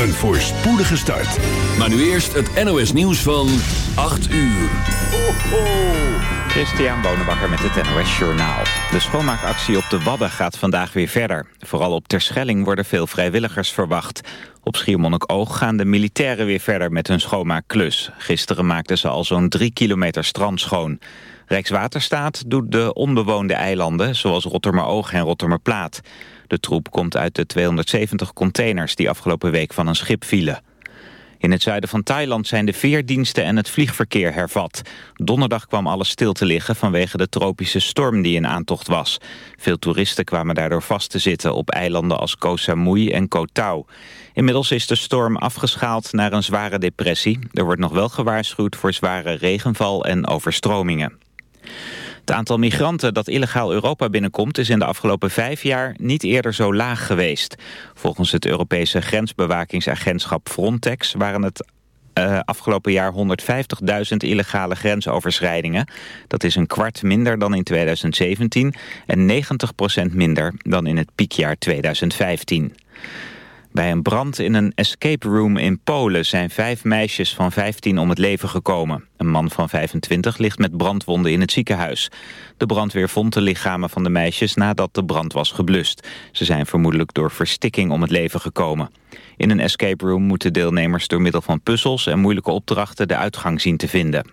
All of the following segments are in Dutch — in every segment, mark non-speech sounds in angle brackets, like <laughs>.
een voorspoedige start. Maar nu eerst het NOS nieuws van 8 uur. Ho, ho. Christian Bonenbakker met het NOS Journaal. De schoonmaakactie op de Wadden gaat vandaag weer verder. Vooral op Terschelling worden veel vrijwilligers verwacht. Op Schiermonnikoog gaan de militairen weer verder met hun schoonmaakklus. Gisteren maakten ze al zo'n drie kilometer strand schoon. Rijkswaterstaat doet de onbewoonde eilanden, zoals Rottermeroog en Rottermerplaat. De troep komt uit de 270 containers die afgelopen week van een schip vielen. In het zuiden van Thailand zijn de veerdiensten en het vliegverkeer hervat. Donderdag kwam alles stil te liggen vanwege de tropische storm die in aantocht was. Veel toeristen kwamen daardoor vast te zitten op eilanden als Koh Samui en Koh Tao. Inmiddels is de storm afgeschaald naar een zware depressie. Er wordt nog wel gewaarschuwd voor zware regenval en overstromingen. Het aantal migranten dat illegaal Europa binnenkomt is in de afgelopen vijf jaar niet eerder zo laag geweest. Volgens het Europese grensbewakingsagentschap Frontex waren het uh, afgelopen jaar 150.000 illegale grensoverschrijdingen. Dat is een kwart minder dan in 2017 en 90% minder dan in het piekjaar 2015. Bij een brand in een escape room in Polen zijn vijf meisjes van 15 om het leven gekomen. Een man van 25 ligt met brandwonden in het ziekenhuis. De brandweer vond de lichamen van de meisjes nadat de brand was geblust. Ze zijn vermoedelijk door verstikking om het leven gekomen. In een escape room moeten deelnemers door middel van puzzels en moeilijke opdrachten de uitgang zien te vinden.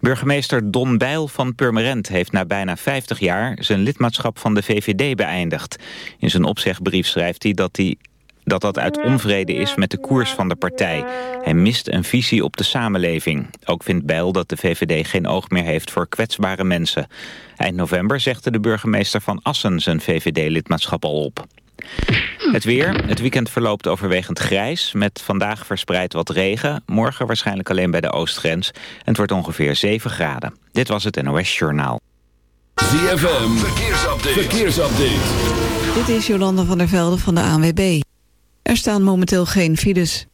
Burgemeester Don Bijl van Purmerend heeft na bijna 50 jaar zijn lidmaatschap van de VVD beëindigd. In zijn opzegbrief schrijft hij dat hij dat dat uit onvrede is met de koers van de partij. Hij mist een visie op de samenleving. Ook vindt Bijl dat de VVD geen oog meer heeft voor kwetsbare mensen. Eind november zegde de burgemeester van Assen zijn VVD-lidmaatschap al op. Het weer. Het weekend verloopt overwegend grijs. Met vandaag verspreid wat regen. Morgen waarschijnlijk alleen bij de oostgrens. En het wordt ongeveer 7 graden. Dit was het NOS Journaal. ZFM. Verkeersupdate. Verkeersupdate. Dit is Jolanda van der Velde van de ANWB. Er staan momenteel geen files.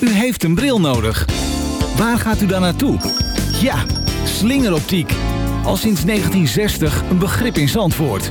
U heeft een bril nodig. Waar gaat u dan naartoe? Ja, slingeroptiek. Al sinds 1960 een begrip in Zandvoort.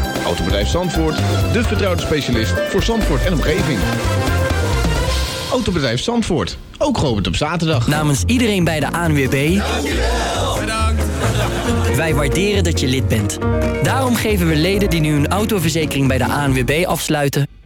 Autobedrijf Zandvoort, de vertrouwde specialist voor Zandvoort en omgeving. Autobedrijf Zandvoort, ook geopend op zaterdag. Namens iedereen bij de ANWB... Dankjewel. Bedankt. Wij waarderen dat je lid bent. Daarom geven we leden die nu een autoverzekering bij de ANWB afsluiten...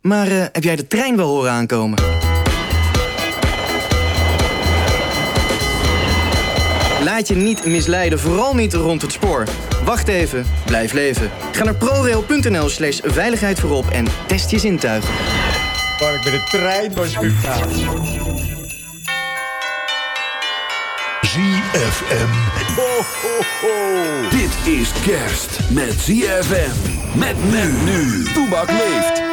Maar uh, heb jij de trein wel horen aankomen? Laat je niet misleiden, vooral niet rond het spoor. Wacht even, blijf leven. Ga naar prorail.nl slash veiligheid voorop en test je zintuigen. Waar ik met de trein was gegaan. ZFM. Ho, ho, ho. Dit is kerst met ZFM. Met men nu. Toebak leeft.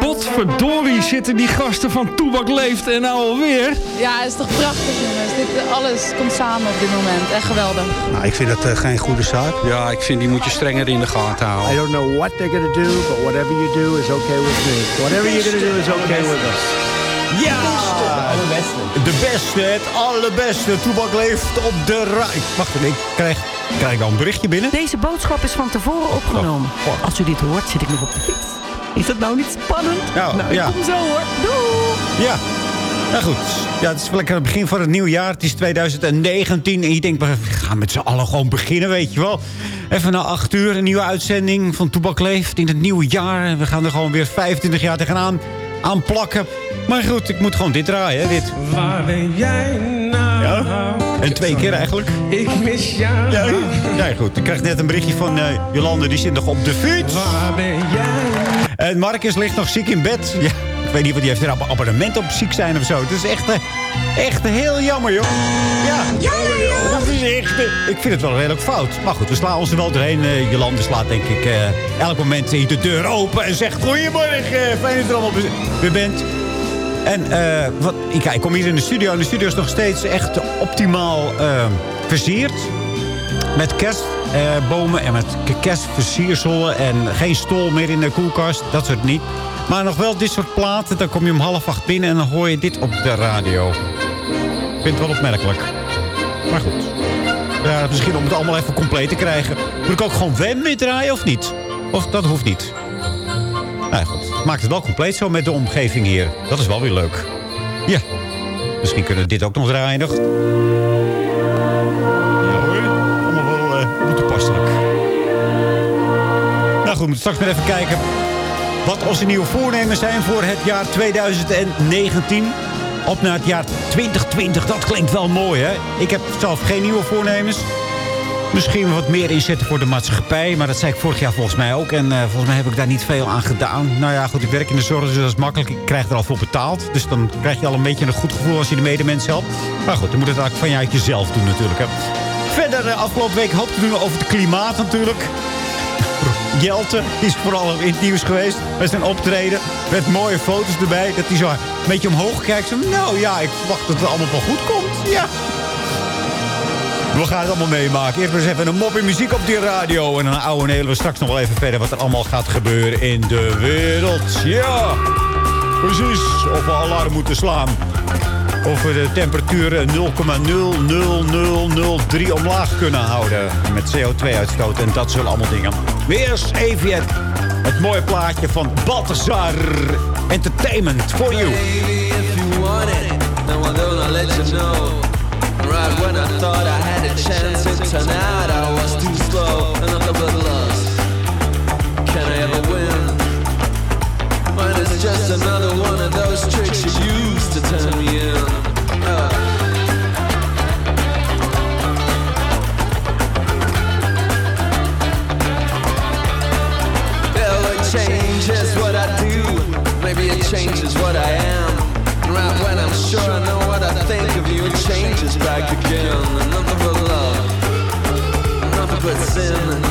Potverdorie zitten die gasten van Toebak Leeft en nou alweer. Ja, het is toch prachtig jongens. Dit, alles komt samen op dit moment. Echt geweldig. Nou, ik vind dat uh, geen goede zaak. Ja, ik vind die moet je strenger in de gaten houden. I don't know what they're gonna do, but whatever you do is okay with me. Whatever you're gonna do is okay with us. Ja! De beste, het allerbeste. Toebak leeft op de rij. Wacht even, ik krijg, krijg ik al een berichtje binnen? Deze boodschap is van tevoren opgenomen. Oh. Als u dit hoort, zit ik nog op de fiets. Is dat nou niet spannend? Nou, nou ik ja. kom zo hoor. Doei! Ja. Nou goed, ja, het is lekker het begin van het nieuwe jaar. Het is 2019 en je denkt, we gaan met z'n allen gewoon beginnen, weet je wel. Even na acht uur, een nieuwe uitzending van Toebak Leeft in het nieuwe jaar. En we gaan er gewoon weer 25 jaar tegenaan aan plakken. Maar goed, ik moet gewoon dit draaien, hè, dit. Waar ben jij nou? Ja. En twee keer eigenlijk. Ik mis jou. Ja, ja goed. Ik krijg net een berichtje van eh, Jolande, die zit nog op de fiets. Waar ben jij? En Marcus ligt nog ziek in bed. Ja, ik weet niet wat die heeft er een abonnement op ziek zijn of zo. Het is echt, eh, echt heel jammer, joh. Ja, dat is echt, eh, ik vind het wel redelijk fout. Maar goed, we slaan ons er wel doorheen. Eh, Jolande slaat denk ik elk moment hier de deur open en zegt... Goedemorgen, fijn dat je er allemaal weer bent. En eh, wat, ik, ik kom hier in de studio. En de studio is nog steeds echt optimaal eh, versierd. Met kerstbomen en met kerstversierselen. En geen stol meer in de koelkast. Dat soort niet. Maar nog wel dit soort platen. Dan kom je om half acht binnen en dan hoor je dit op de radio. Ik vind het wel opmerkelijk. Maar goed. Misschien om het allemaal even compleet te krijgen. Moet ik ook gewoon Wem weer draaien of niet? Of dat hoeft niet. Nou goed. Maakt het wel compleet zo met de omgeving hier. Dat is wel weer leuk. Ja. Misschien kunnen we dit ook nog draaien. Ja hoor. Allemaal wel uh, toepasselijk. Nou goed, we straks maar even kijken... wat onze nieuwe voornemens zijn voor het jaar 2019. Op naar het jaar 2020. Dat klinkt wel mooi, hè? Ik heb zelf geen nieuwe voornemens. Misschien wat meer inzetten voor de maatschappij. Maar dat zei ik vorig jaar volgens mij ook. En uh, volgens mij heb ik daar niet veel aan gedaan. Nou ja, goed, ik werk in de zorg, dus dat is makkelijk. Ik krijg er al voor betaald. Dus dan krijg je al een beetje een goed gevoel als je de medemens helpt. Maar goed, dan moet het eigenlijk van je uit jezelf doen natuurlijk. Hè. Verder, uh, afgelopen week hoop te doen over het klimaat natuurlijk. Jelte is vooral in het nieuws geweest. Met zijn optreden. Met mooie foto's erbij. Dat hij zo een beetje omhoog kijkt. Zo, nou ja, ik verwacht dat het allemaal wel goed komt. Ja. We gaan het allemaal meemaken. Eerst maar eens even een mop in muziek op die radio. En dan ouwe we straks nog wel even verder wat er allemaal gaat gebeuren in de wereld. Ja, precies. Of we alarm moeten slaan. Of we de temperatuur 0,00003 omlaag kunnen houden. Met CO2-uitstoot en dat zullen allemaal dingen. Maar eerst even het, mooie plaatje van Balthazar Entertainment for you. Right when I thought I had a chance, it turned out I was too slow and nothing but loss. Can I ever win? When it's just another one of those tricks you use to turn me in. It changes what I am. Right when I'm sure I know what I think of you, it changes back again. Nothing but love, nothing but sin.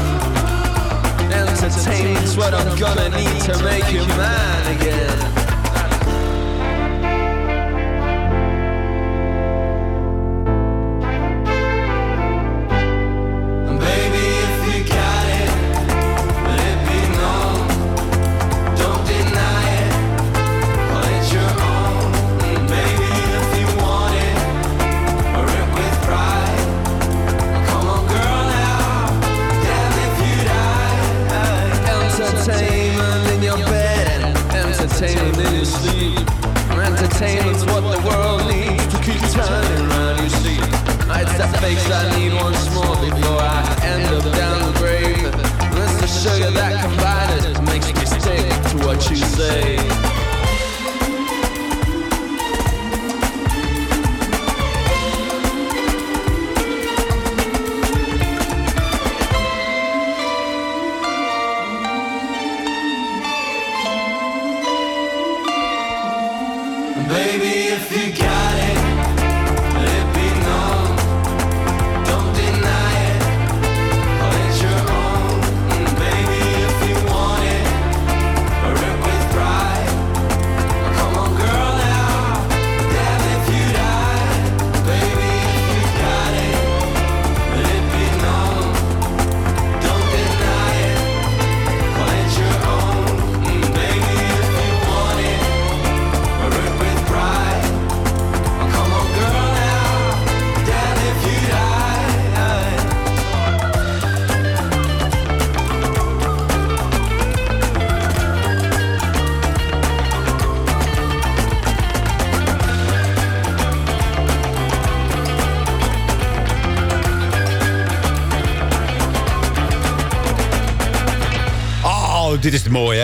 Entertainment's what I'm gonna need to make you mine again.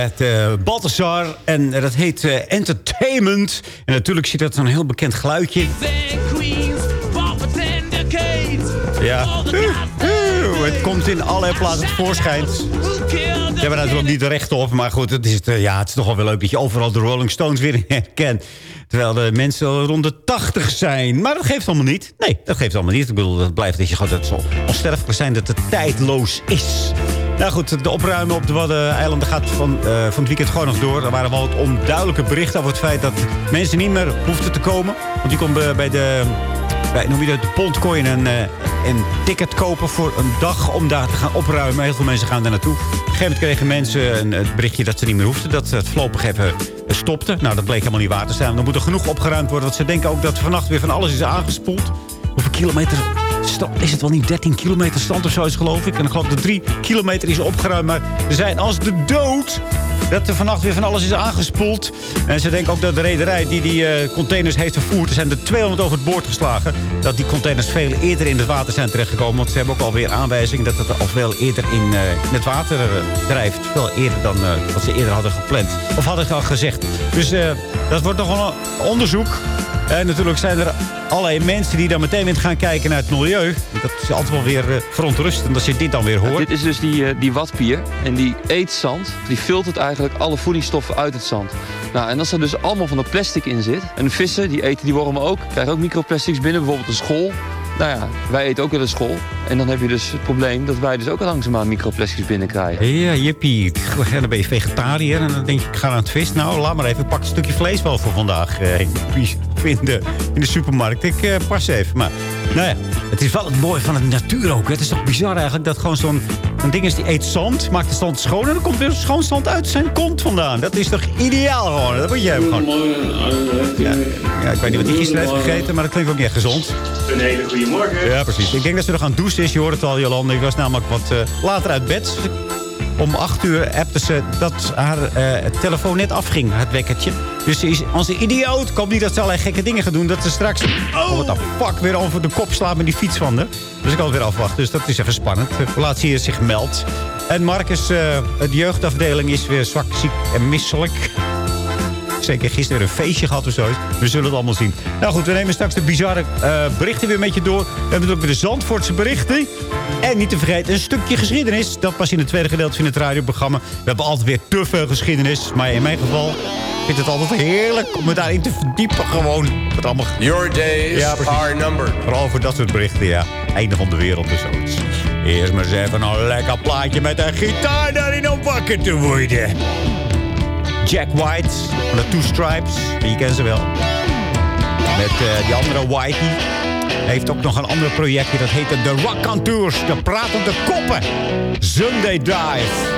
Het? Het, eh, Balthasar. En eh, dat heet eh, Entertainment. En natuurlijk zit dat zo'n heel bekend geluidje. Ja. Het komt in allerlei plaatsen tevoorschijn. Ze hebben natuurlijk niet de recht op. Maar goed, het is, ja, het is toch wel wel leuk dat je overal de Rolling Stones weer <laughs> herkent. Terwijl de mensen rond de 80 zijn. Maar dat geeft allemaal niet. Nee, dat geeft allemaal niet. Ik bedoel, dat blijft dat je gewoon dat zal onsterfelijk zijn dat het tijdloos is. Nou goed, de opruimen op de Waddeneilanden gaat van, eh, van het weekend gewoon nog door. Er waren wel wat onduidelijke berichten over het feit dat mensen niet meer hoefden te komen. Want die kon bij- de, bij, noem je dat, de je een, eh, een ticket kopen voor een dag om daar te gaan opruimen. Heel veel mensen gaan daar naartoe. Op een gegeven moment kregen mensen een, het berichtje dat ze niet meer hoefden. Dat het voorlopig even stopte. Nou, dat bleek helemaal niet waar te zijn. Er moet er genoeg opgeruimd worden. Want ze denken ook dat vannacht weer van alles is aangespoeld. Hoeveel kilometer is het wel niet 13 kilometer stand of zo is geloof ik. En ik geloof dat 3 kilometer is opgeruimd. Maar er zijn als de dood dat er vannacht weer van alles is aangespoeld. En ze denken ook dat de rederij die die eh, containers heeft vervoerd... er zijn er 200 over het boord geslagen. Dat die containers veel eerder in het water zijn terechtgekomen. Want ze hebben ook alweer aanwijzingen dat het al veel eerder in, eh, het water eh, drijft. Veel eerder dan wat ze eerder hadden gepland. Of hadden ze al gezegd. Dus dat wordt nog wel een onderzoek. En natuurlijk zijn er allerlei mensen die dan meteen weer gaan kijken naar het milieu. Dat is altijd wel weer eh, verontrustend als je dit dan weer hoort. Dit is dus die, eh, die watpier. En die eet zand. Die filtert eigenlijk alle voedingsstoffen uit het zand. Nou, en als er dus allemaal van dat plastic in zit. En de vissen, die eten die wormen ook. Krijgen ook microplastics binnen. Bijvoorbeeld een school. Nou ja, wij eten ook wel een school. En dan heb je dus het probleem dat wij dus ook langzaamaan microplastics binnenkrijgen. Ja, jippie. En dan ben je vegetariër en dan denk je, ik ga naar het vis. Nou, laat maar even. Pak een stukje vlees wel voor vandaag eh, vinden in de supermarkt. Ik eh, pas even. Maar nou ja, het is wel het mooie van de natuur ook. hè. Het is toch bizar eigenlijk dat gewoon zo'n ding is die eet zand, maakt de zand schoon... en dan komt weer schoon zand uit zijn kont vandaan. Dat is toch ideaal gewoon? Dat moet je hebben gewoon. Ja, ja, ik weet niet wat hij gisteren heeft gegeten, maar dat klinkt ook niet echt gezond. Een hele goede morgen. Ja, precies. Ik denk dat ze er gaan douchen is. Je hoort het al, Jolande. Ik was namelijk wat eh, later uit bed. Om acht uur appte ze dat haar eh, telefoon net afging, het wekkertje. Dus ze is als een idioot. Hoop niet dat ze allerlei gekke dingen gaat doen. Dat ze straks, oh, wat de fuck, weer over de kop slaat met die fiets van haar. Dus ik kan het weer afwachten. Dus dat is even spannend. Laat ze hier zich meldt. En Marcus, eh de jeugdafdeling is weer zwak, ziek en misselijk. Zeker gisteren een feestje gehad of zo. We zullen het allemaal zien. Nou goed, we nemen straks de bizarre eh, berichten weer met je door. We hebben natuurlijk weer de Zandvoortse berichten. En niet te vergeten, een stukje geschiedenis. Dat pas in het tweede gedeelte van het radioprogramma. We hebben altijd weer te veel geschiedenis. Maar in mijn geval vind ik het altijd heerlijk om me daarin te verdiepen. Gewoon. Wat allemaal... Your days are numbered. Vooral voor dat soort berichten, ja. Einde van de wereld en zoiets. Eerst maar eens even een lekker plaatje met een gitaar daarin om wakker te worden. Jack White van de Two Stripes. Je kent ze wel. Met eh, die andere Whitey. Hij heeft ook nog een ander projectje. Dat heet de Rock Contours. De pratende koppen. Sunday Dive.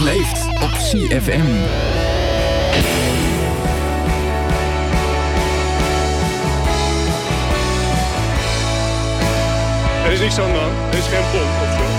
Leeft op CFM. Er is niks aan de hand. Er is geen pomp of zo.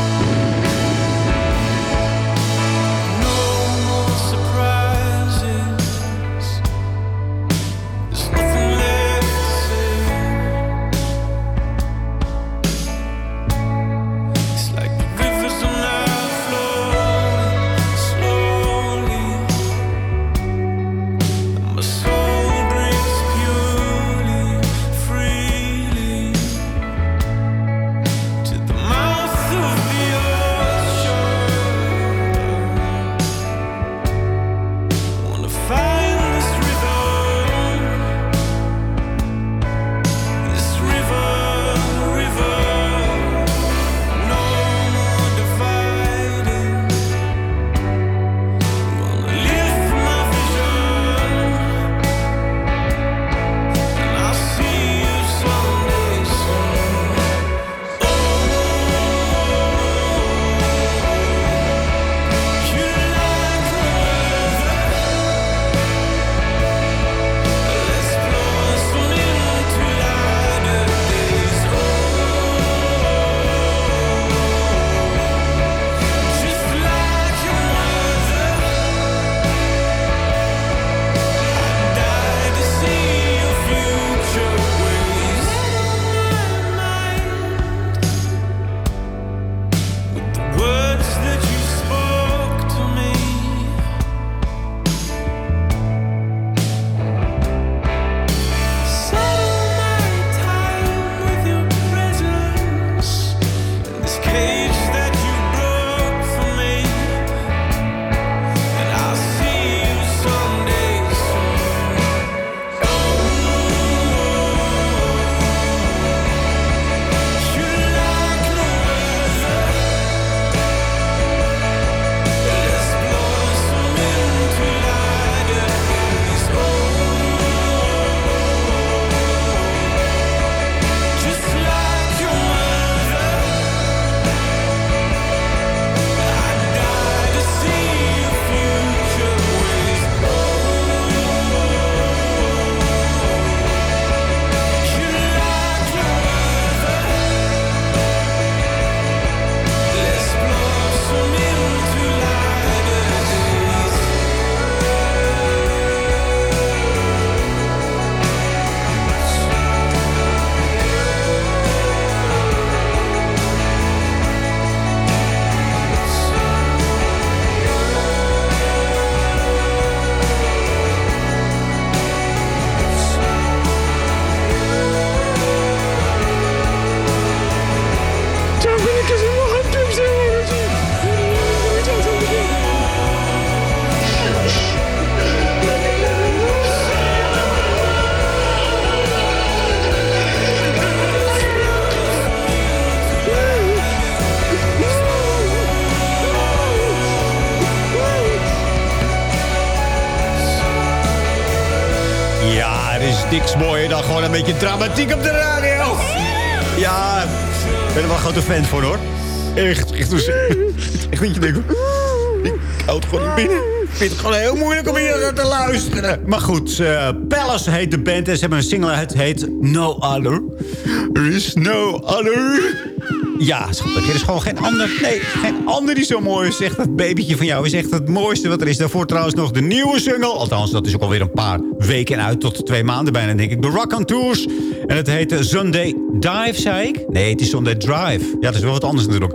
Beetje dramatiek op de radio. Ja, ik ben er wel een grote fan van hoor. Echt, echt. dus- <laughs> Echt dat je denkt... Ik houd gewoon binnen. Ik vind het gewoon heel moeilijk om hier te luisteren. Maar goed, eh, Palace heet de band en ze hebben een single uit, heet No Other. Er is no other. Ja, schat, er is gewoon geen ander. Nee, geen ander die zo mooi is. Zegt dat babytje van jou is echt het mooiste wat er is. Daarvoor trouwens nog de nieuwe single. Althans, dat is ook alweer een paar weken uit. Tot twee maanden bijna, denk ik. The Rock on Tours. En het heet eh, Sunday Dive, zei ik. Nee, het is Sunday Drive. Ja, dat is wel wat anders natuurlijk.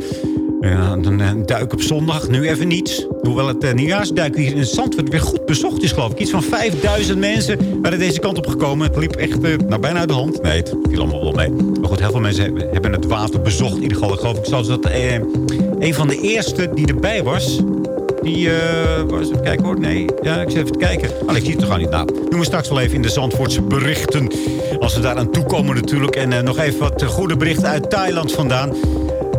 Ja, dan eh, duik op zondag. Nu even niets. Hoewel het uh, nieuwjaarsduik hier in Zandvoort weer goed bezocht is, geloof ik. Iets van 5000 mensen waren deze kant op gekomen. Het liep echt eh, nou, bijna uit de hand. Nee, het viel allemaal wel mee. Maar goed, heel veel mensen hebben, het water bezocht. In ieder geval, geloof ik, zelfs dat eh, een van de eerste die erbij was... Die, eh was even kijken hoor. Nee, ja, ik zit even kijken. Oh, ik zie het er gewoon niet na. Doen we straks wel even in de Zandvoortse berichten. Als we daar aan toekomen natuurlijk. En eh, nog even wat goede berichten uit Thailand vandaan.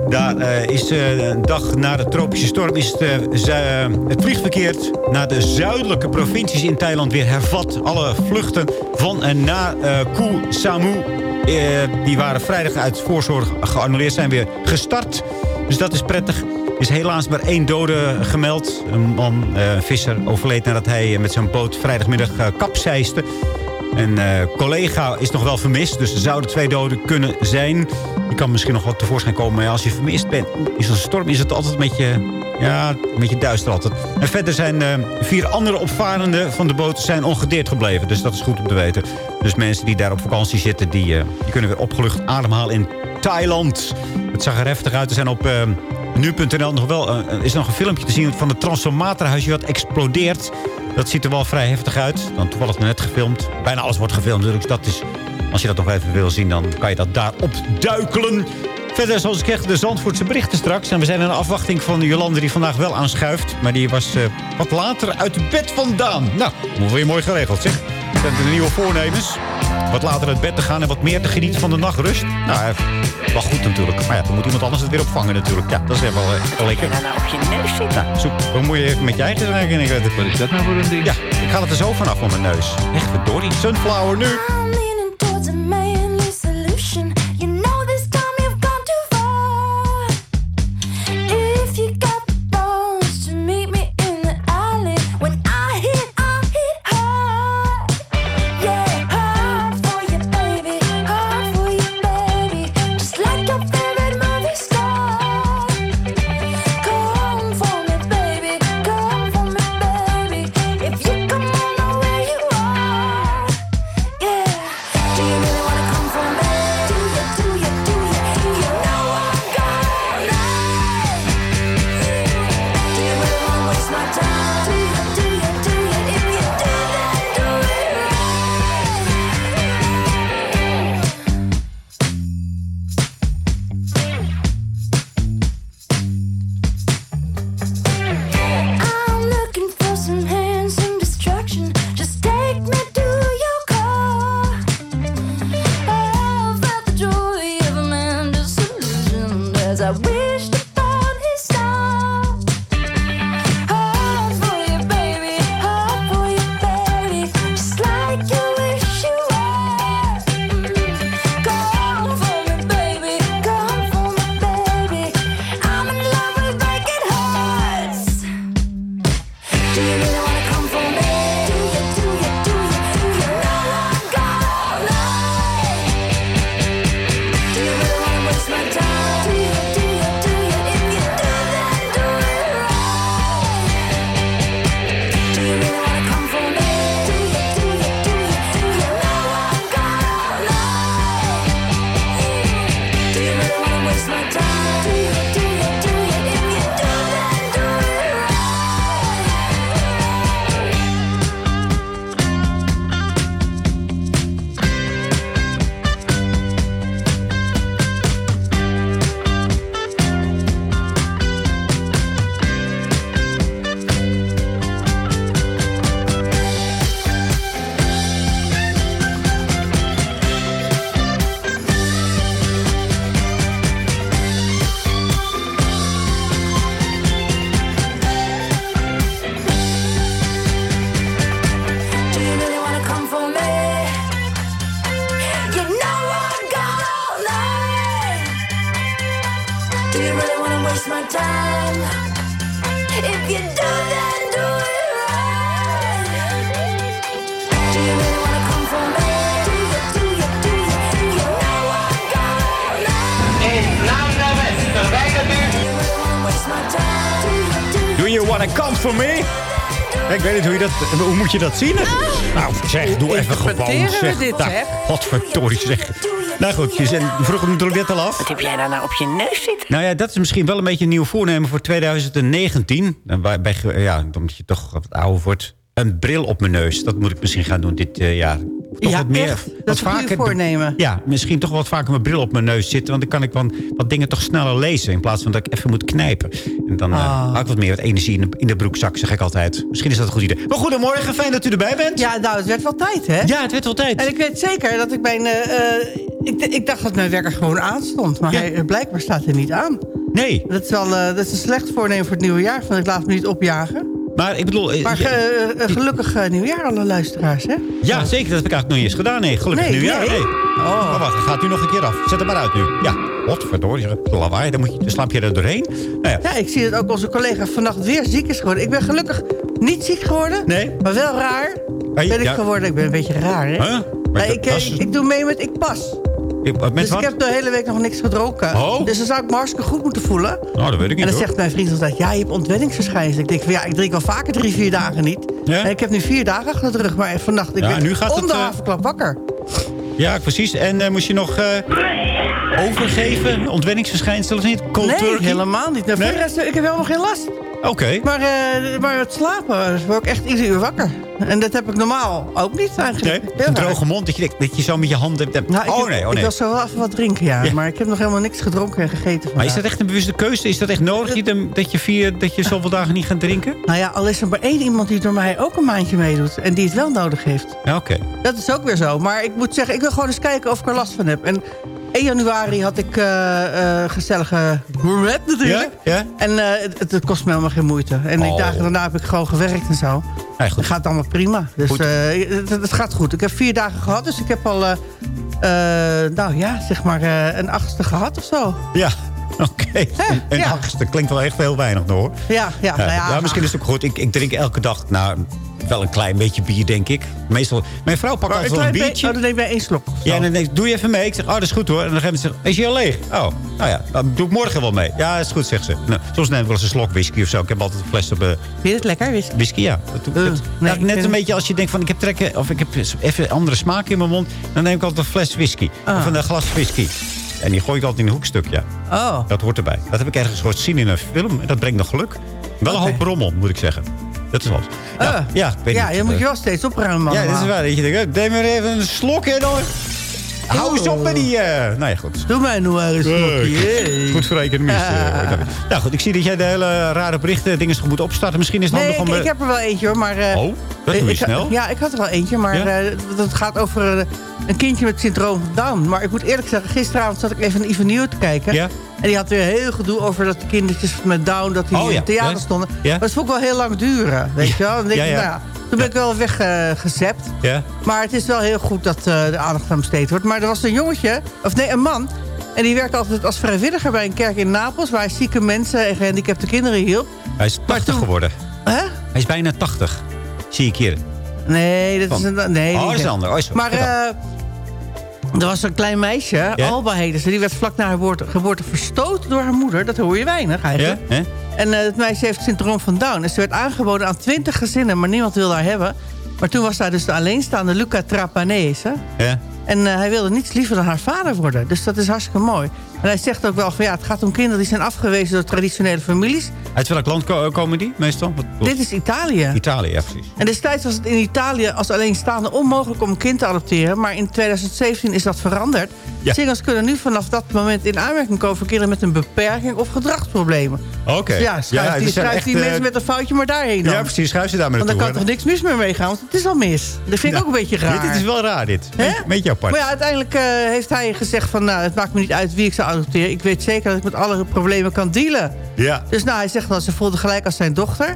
Daar eh, is eh, een dag na de tropische storm is het, eh, het vliegverkeer naar de zuidelijke provincies in Thailand weer hervat. Alle vluchten van en naar eh Koh Samu, die waren vrijdag uit voorzorg geannuleerd, zijn weer gestart. Dus dat is prettig. Er is helaas maar één dode gemeld. Een man, visser, overleed nadat hij met zijn boot vrijdagmiddag uh, kapseiste. Een eh, collega is nog wel vermist, dus er zouden twee doden kunnen zijn. Die kan misschien nog wat tevoorschijn komen. Maar als je vermist bent, is een storm is het altijd een beetje, ja, een beetje duister altijd. En verder zijn eh, vier andere opvarenden van de boot zijn ongedeerd gebleven. Dus dat is goed om te weten. Dus mensen die daar op vakantie zitten, die, eh, die kunnen weer opgelucht ademhalen in Thailand. Het zag er heftig uit. Er zijn op... Nu.nl nog wel, is nog een filmpje te zien van het transformatorhuisje wat explodeert. Dat ziet er wel vrij heftig uit. Dan toevallig net gefilmd. Bijna alles wordt gefilmd. Dus dat is, als je dat nog even wil zien, dan kan je dat daar opduikelen. Verder, zoals ik zeg, de Zandvoortse berichten straks. En we zijn in de afwachting van Jolande die vandaag wel aanschuift. Maar die was eh, wat later uit bed vandaan. Nou, weer mooi geregeld, zeg. Zijn er nieuwe voornemens? Wat later uit bed te gaan en wat meer te genieten van de nachtrust? Nou, eh, wel goed natuurlijk. Maar ja, dan moet iemand anders het weer opvangen natuurlijk. Ja, dat is even wel, eh, wel lekker. nou op je neus zitten. Nou, zoek, wat moet je even met je eigen rekening zetten? Wat is dat nou voor een ding? Ja, ik haal het er zo vanaf van mijn neus. Echt verdorie. Sunflower nu. Do you hoe moet je dat zien? Nou, zeg, doe even gewoon. Zeg. dit, Nou, zeg? Wat verdorie zeg. Nou goed, je vroeg hem natuurlijk net al af. Wat heb jij daar nou op je neus zitten? Nou ja, dat is misschien wel een beetje een nieuw voornemen voor 2019. En bij, bij, ja, omdat je toch wat ouder wordt. Een bril op mijn neus. Dat moet ik misschien gaan doen dit eh, jaar. Toch Ja, wat meer, echt? Wat vaker- voornemen. Ja, misschien toch wat vaker mijn bril op mijn neus zitten. Want dan kan ik wat, wat dingen toch sneller lezen. In plaats van dat ik even moet knijpen. En dan hou ik wat meer wat energie in de, in de broekzak, zeg ik altijd. Misschien is dat een goed idee. Maar goedemorgen, fijn dat u erbij bent. Ja, nou, het werd wel tijd, hè? Ja, het werd wel tijd. En ik weet zeker dat ik mijn... eh, eh, Ik, ik dacht dat mijn wekker gewoon aanstond, maar hij, blijkbaar staat hij niet aan. Nee. Dat is, wel, dat is een slecht voornemen voor het nieuwe jaar, van ik laat me niet opjagen. Maar ik bedoel... eh, Maar ge- eh, gelukkig eh, nieuwjaar alle luisteraars, hè? Ja, zeker. Dat heb ik eigenlijk nog niet eens gedaan. Nee, gelukkig Nee, nieuwjaar. nee. Nee. Oh. Maar wacht, gaat u nog een keer af. Zet hem maar uit nu. Ja, godverdorie. Lawaai, dan, moet je, dan slaap je er doorheen. Nou ja. Ja, ik zie dat ook onze collega vannacht weer ziek is geworden. Ik ben gelukkig niet ziek geworden, Nee. maar wel raar Hey, ben ik ja. geworden. Ik ben een beetje raar, hè? Huh? Nee, eh, ik, ik doe mee met Ik Pas. Ik- Met dus wat? ik heb de hele week nog niks gedronken. Oh. Dus dan zou ik me hartstikke goed moeten voelen. Nou, dat weet ik niet En dan hoor. zegt mijn vriend altijd, ja, je hebt ontwenningsverschijnselen. Ik denk van, ja, ik drink al vaker drie, vier dagen niet. Ja? En ik heb nu vier dagen achter de rug, maar vannacht, ik Ja, ben nu gaat om het, de eh, havenklap wakker. Ja, precies. En eh, moest je nog eh, overgeven? Ontwenningsverschijnselen of niet? Cold nee, turkey? helemaal niet. Nou, voor de rest, ik heb helemaal geen last. Oké. Maar, eh, maar het slapen word ik echt ieder uur wakker. En dat heb ik normaal ook niet eigenlijk. Nee, een droge mond, dat je, dat je zo met je handen... Nou, ik, oh heb- nee, oh ik nee. wil zo wel even wat drinken, ja. Ja. Maar ik heb nog helemaal niks gedronken en gegeten vandaag. Maar is dat echt een bewuste keuze? Is dat echt nodig dat je- dat je, vier, dat je zoveel dagen niet gaat drinken? Nou ja, al is er maar één iemand die door mij ook een maandje meedoet... en die het wel nodig heeft. Ja, oké. Dat is ook weer zo. Maar ik moet zeggen, ik wil gewoon eens kijken of ik er last van heb. En 1 januari had ik eh eh gezellige gourmet natuurlijk. Ja? En eh, het, het kost me helemaal geen moeite. En die Oh. dagen daarna heb ik gewoon gewerkt en zo. Het gaat allemaal prima. Dus het, het gaat goed. Ik heb vier dagen gehad, dus ik heb al... nou ja, zeg maar een achtste gehad of zo. Ja, oké. Ja. achtste klinkt wel echt heel weinig hoor. Ja, ja, nou ja. misschien is het ook goed. Ik, ik drink elke dag nou, wel een klein beetje bier, denk ik. Meestal, mijn vrouw pakt Maar altijd wel een biertje. Oh, dan neem ik bij één slok. Ja, en dan denk ik, doe je even mee. Ik zeg, oh, dat is goed hoor. En dan geven ze, is je al leeg? Oh, nou ja, dan doe ik morgen wel mee. Ja, dat is goed, zegt ze. Nou, soms neem ik wel eens een slok whisky of zo. Ik heb altijd een fles op uh, Vind je het lekker, whisky? whisky, ja. Dat, Uh, dat- nee, ja, ik net een beetje als je denkt van, ik heb trekken... of ik heb even andere smaak in mijn mond. Dan neem ik altijd een fles whisky. Ah. Of een glas whisky. En die gooi ik altijd in een hoekstuk, ja. Oh. Dat hoort erbij. Dat heb ik ergens gehoord zien in een film. En dat brengt nog geluk. Wel een hoop rommel, moet ik zeggen. Dat is wat. Ja, Ah. ja, ik weet ja, niet. je moet Eh, je wel steeds opruimen, man. ja, dat is waar. Dat je denkt, neem maar even een slok in hoor. Hou eens op met die... eh nou ja, goed. Doe mij nou eens een. Goed voor economie. Ah. <laughs> nou goed, ik zie dat jij de hele rare berichten dingen goed moet opstarten. Misschien is het Nee, handig ik, om... ik eh, heb er wel eentje hoor, maar... eh, Oh, dat doe je ik- snel. Ja, ik had er wel eentje, maar Ja? eh, dat gaat over eh, een kindje met syndroom van Down. Maar ik moet eerlijk zeggen, gisteravond zat ik even naar Even Nieuw te kijken. Ja? En die had weer heel gedoe over dat de kindertjes met Down, dat die Oh, in het theater Ja. stonden. Ja. Maar dat vond ik wel heel lang duren, weet je wel. Dan denk ik, ja. nou ja, toen ben ik wel weggezept. Ja? Maar het is wel heel goed dat eh, de aandacht aan besteed wordt. Maar er was een jongetje, of nee, een man... En die werkte altijd als vrijwilliger bij een kerk in Napels... waar hij zieke mensen en gehandicapte kinderen hielp. Hij is 80 geworden. Hè? Hij is bijna 80. Zie ik hier. Nee, dat is een... Nee, Oh, niet is een echt. ander. Oh, is- Maar. Er was een klein meisje, Ja? Alba heette ze. Die werd vlak na haar geboorte, geboorte verstoten door haar moeder. Dat hoor je weinig eigenlijk. En eh, het meisje heeft syndroom van Down. En ze werd aangeboden aan twintig gezinnen, maar niemand wilde haar hebben. Maar toen was daar dus de alleenstaande Luca Trapanese. Ja? En eh, hij wilde niets liever dan haar vader worden. Dus dat is hartstikke mooi. En hij zegt ook wel van ja, het gaat om kinderen die zijn afgewezen door traditionele families. Uit welk land ko- komen die meestal? Wat, Dit is Italië. Italië, ja precies. En destijds was het in Italië als alleenstaande onmogelijk om een kind te adopteren. Maar in 2017 is dat veranderd. Ja. Singles kunnen nu vanaf dat moment in aanmerking komen voor kinderen met een beperking of gedragsproblemen. Oké. Dus ja, schuif die, schuif die eh, mensen met een foutje maar daarheen dan. Ja, precies. Schuif ze daar maar Want dan kan toch niks mis meer meegaan, want het is al mis. Dat vind ik ook een beetje raar. Dit, dit is wel raar, dit. Een beetje apart. Maar ja, uiteindelijk eh, heeft hij gezegd van... nou, het maakt me niet uit wie ik zou adopteren. Ik weet zeker dat ik met alle problemen kan dealen. Ja. Dus nou, hij zegt dat ze voelde gelijk als zijn dochter.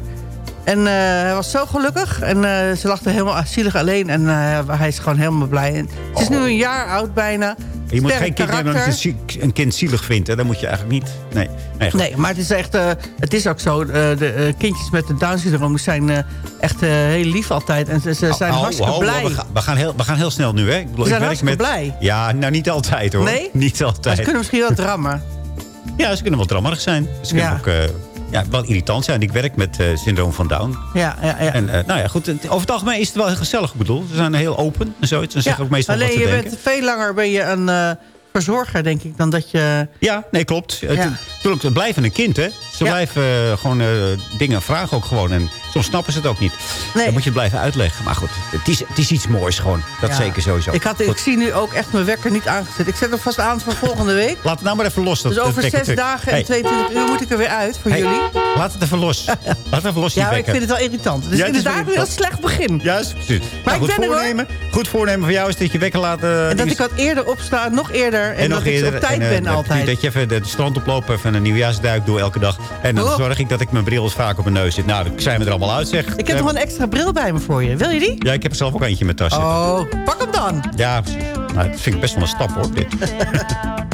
En eh, hij was zo gelukkig. En eh, ze lag er helemaal zielig alleen. En eh, hij is gewoon helemaal blij. En het is nu een jaar oud bijna. Je moet geen kind hebben dat je een kind zielig vindt. Hè? Dat moet je eigenlijk niet... Nee, nee. Nee, maar het is echt... eh, het is ook zo. eh, de eh, kindjes met de Down-syndroom zijn echt heel lief altijd. En ze, ze zijn Oh, hartstikke oh, blij. We gaan, we, gaan heel, we gaan heel snel nu, hè? Ik, bedoel, Ze zijn ik werk met, hartstikke Ja, nou niet altijd, hoor. Nee? Niet Maar altijd. ze kunnen misschien wel drammen. Ja, ze kunnen wel drammerig zijn. Ze kunnen Ja. ook ja, wel irritant zijn. Ik werk met eh, syndroom van Down. Ja, ja, ja. En eh, nou ja, goed. over het algemeen is het wel heel gezellig, ik bedoel. Ze zijn heel open en zoiets. En zeggen ook meestal alleen wat ze je denken. bent veel langer ben je een eh, verzorger, denk ik, dan dat je... Ja, nee, klopt. Ja. Ze blijven een kind, hè. Ze Ja. blijven gewoon dingen vragen ook gewoon. En soms snappen ze het ook niet. Dan moet je het blijven uitleggen. Maar goed, het is, het is iets moois gewoon. Dat Ja. zeker sowieso. Ik, had, ik zie nu ook echt mijn wekker niet aangezet. Ik zet hem vast aan voor volgende week. Laat het nou maar even los. dat- Dus over zes dagen en Hey. 22 uur moet ik er weer uit voor Hey, jullie. Laat het even los. <laughs> Laat het even los, die Ja, ik vind het wel irritant. Dus Ja, het is inderdaad een heel slecht begin. Juist, precies. Maar Nou, ik goed ben er, hoor. voornemen. Goed voornemen van jou is dat je wekker laat... eh, En dat ik wat eerder opsta, nog eerder. En, dat ik op tijd en, eh, ben altijd. Dat je even de strand oplopen, even een nieuwjaarsduik doe elke dag. En dan Oh. zorg ik dat ik mijn bril vaak op mijn neus zit. Nou, dan zijn we er allemaal uit, zeg. Ik heb nog een extra bril bij me voor je. Wil je die? Ja, ik heb er zelf ook eentje in mijn tas zitten. Oh, pak hem dan. Ja, precies. Nou, dat vind ik best wel een stap, hoor, dit. <laughs>